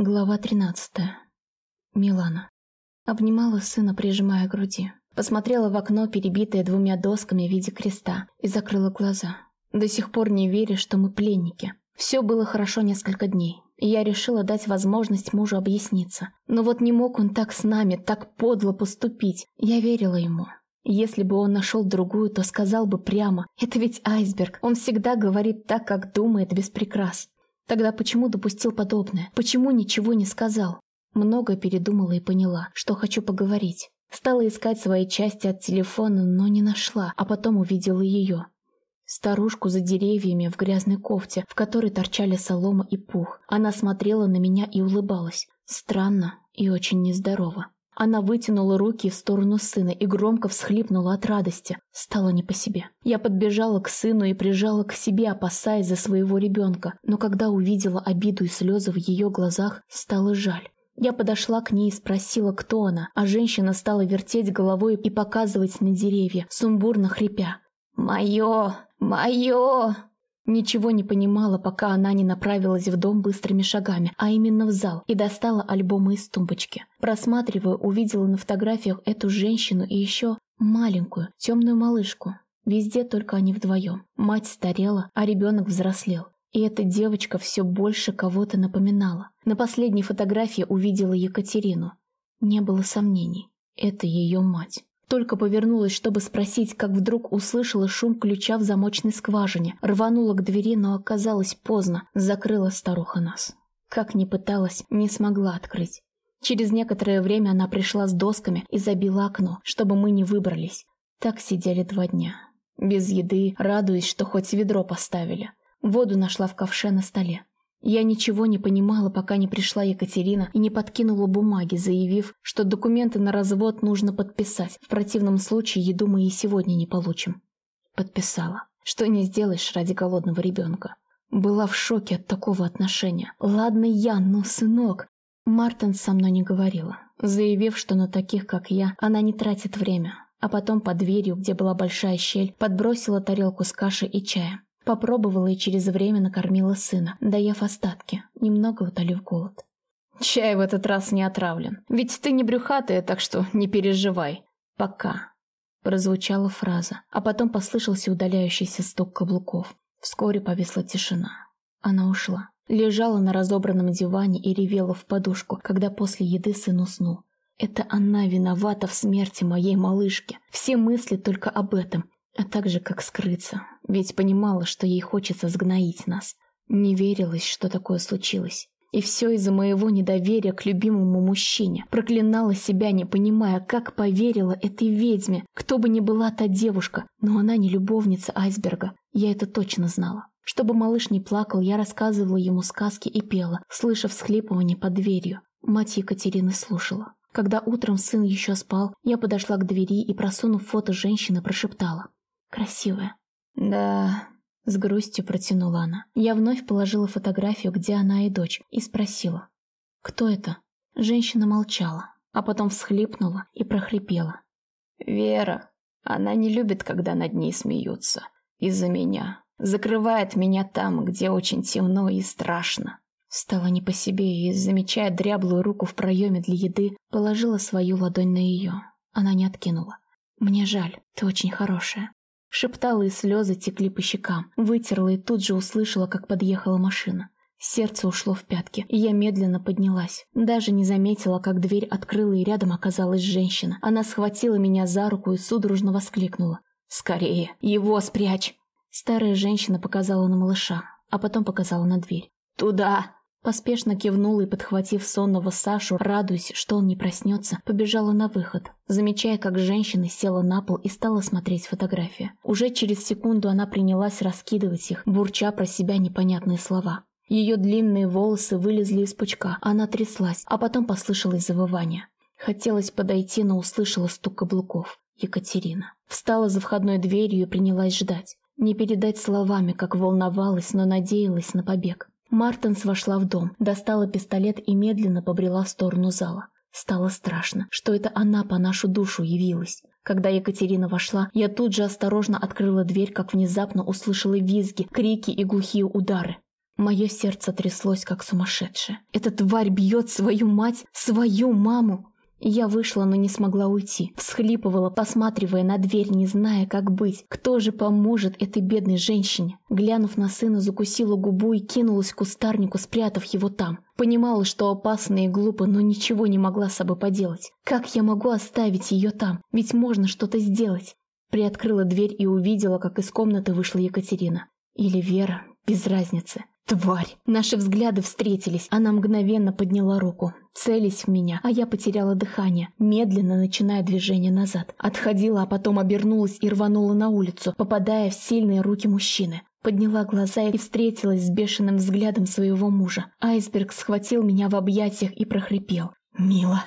Глава 13. Милана. Обнимала сына, прижимая к груди. Посмотрела в окно, перебитое двумя досками в виде креста, и закрыла глаза. До сих пор не веря, что мы пленники. Все было хорошо несколько дней, и я решила дать возможность мужу объясниться. Но вот не мог он так с нами, так подло поступить. Я верила ему. Если бы он нашел другую, то сказал бы прямо. Это ведь айсберг. Он всегда говорит так, как думает, без прикрас. Тогда почему допустил подобное? Почему ничего не сказал? Много передумала и поняла, что хочу поговорить. Стала искать свои части от телефона, но не нашла, а потом увидела ее. Старушку за деревьями в грязной кофте, в которой торчали солома и пух. Она смотрела на меня и улыбалась. Странно и очень нездорово. Она вытянула руки в сторону сына и громко всхлипнула от радости. Стало не по себе. Я подбежала к сыну и прижала к себе, опасаясь за своего ребенка. Но когда увидела обиду и слезы в ее глазах, стало жаль. Я подошла к ней и спросила, кто она, а женщина стала вертеть головой и показывать на деревья, сумбурно хрипя. «Мое! Мое!» Ничего не понимала, пока она не направилась в дом быстрыми шагами, а именно в зал, и достала альбомы из тумбочки. Просматривая, увидела на фотографиях эту женщину и еще маленькую, темную малышку. Везде только они вдвоем. Мать старела, а ребенок взрослел. И эта девочка все больше кого-то напоминала. На последней фотографии увидела Екатерину. Не было сомнений. Это ее мать. Только повернулась, чтобы спросить, как вдруг услышала шум ключа в замочной скважине. Рванула к двери, но оказалось поздно. Закрыла старуха нас. Как ни пыталась, не смогла открыть. Через некоторое время она пришла с досками и забила окно, чтобы мы не выбрались. Так сидели два дня. Без еды, радуясь, что хоть ведро поставили. Воду нашла в ковше на столе. Я ничего не понимала, пока не пришла Екатерина и не подкинула бумаги, заявив, что документы на развод нужно подписать. В противном случае еду мы и сегодня не получим. Подписала. Что не сделаешь ради голодного ребенка. Была в шоке от такого отношения. Ладно я, но сынок. Мартин со мной не говорила, заявив, что на таких, как я, она не тратит время. А потом под дверью, где была большая щель, подбросила тарелку с кашей и чаем. Попробовала и через время накормила сына, доев остатки, немного утолив голод. «Чай в этот раз не отравлен. Ведь ты не брюхатая, так что не переживай. Пока». Прозвучала фраза, а потом послышался удаляющийся стук каблуков. Вскоре повисла тишина. Она ушла. Лежала на разобранном диване и ревела в подушку, когда после еды сын уснул. Это она виновата в смерти моей малышки. Все мысли только об этом а также как скрыться, ведь понимала, что ей хочется сгноить нас. Не верилось, что такое случилось. И все из-за моего недоверия к любимому мужчине. Проклинала себя, не понимая, как поверила этой ведьме. Кто бы ни была та девушка, но она не любовница айсберга. Я это точно знала. Чтобы малыш не плакал, я рассказывала ему сказки и пела, слыша всхлипывание под дверью. Мать Екатерины слушала. Когда утром сын еще спал, я подошла к двери и, просунув фото женщины, прошептала. Красивая. Да, с грустью протянула она. Я вновь положила фотографию, где она и дочь, и спросила. Кто это? Женщина молчала, а потом всхлипнула и прохрипела. Вера. Она не любит, когда над ней смеются. Из-за меня. Закрывает меня там, где очень темно и страшно. Стало не по себе и, замечая дряблую руку в проеме для еды, положила свою ладонь на ее. Она не откинула. «Мне жаль, ты очень хорошая. Шептала, и слезы текли по щекам. Вытерла и тут же услышала, как подъехала машина. Сердце ушло в пятки, и я медленно поднялась. Даже не заметила, как дверь открыла, и рядом оказалась женщина. Она схватила меня за руку и судорожно воскликнула. «Скорее! Его спрячь!» Старая женщина показала на малыша, а потом показала на дверь. «Туда!» Поспешно кивнула и, подхватив сонного Сашу, радуясь, что он не проснется, побежала на выход, замечая, как женщина села на пол и стала смотреть фотографии. Уже через секунду она принялась раскидывать их, бурча про себя непонятные слова. Ее длинные волосы вылезли из пучка, она тряслась, а потом послышалось завывание. Хотелось подойти, но услышала стук каблуков. Екатерина. Встала за входной дверью и принялась ждать. Не передать словами, как волновалась, но надеялась на побег. Мартенс вошла в дом, достала пистолет и медленно побрела в сторону зала. Стало страшно, что это она по нашу душу явилась. Когда Екатерина вошла, я тут же осторожно открыла дверь, как внезапно услышала визги, крики и глухие удары. Мое сердце тряслось, как сумасшедшее. Эта тварь бьет свою мать, свою маму. Я вышла, но не смогла уйти. Всхлипывала, посматривая на дверь, не зная, как быть. Кто же поможет этой бедной женщине? Глянув на сына, закусила губу и кинулась к кустарнику, спрятав его там. Понимала, что опасно и глупо, но ничего не могла с собой поделать. Как я могу оставить ее там? Ведь можно что-то сделать. Приоткрыла дверь и увидела, как из комнаты вышла Екатерина. Или Вера, без разницы. Тварь! Наши взгляды встретились. Она мгновенно подняла руку, целясь в меня, а я потеряла дыхание, медленно начиная движение назад. Отходила, а потом обернулась и рванула на улицу, попадая в сильные руки мужчины. Подняла глаза и встретилась с бешеным взглядом своего мужа. Айсберг схватил меня в объятиях и прохрипел. «Мила!»